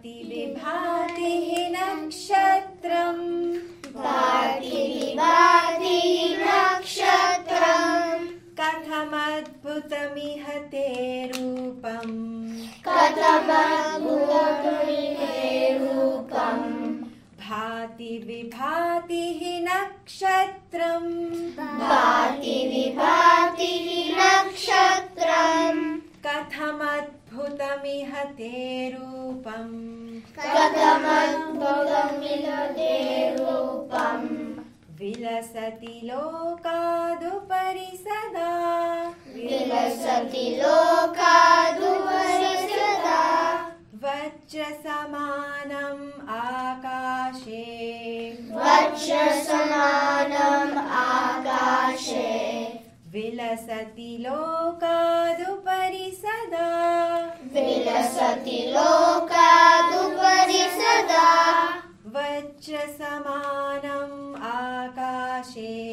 भाति विभाति हि नक्षत्रम् भाति विभाति नक्षत्रम् कथमद्भुतमिह ते रूपम्। कथमद्भुतमिहे रूपम्। भाति विभाति हि नक्षत्रम् भाति कथमद्भुतमिह ते रूपम् कथमद्भुतमिलते रूपम् विलसति लोकादुपरि सदा। विलसति लोकादुपरि सदा। वज्रसमानम् आकाशे। वज्रसमानम् आकाशे। विलसति लोकादुपरि विलसति लोकादुपरि सदा। वज्रसमानम् आकाशे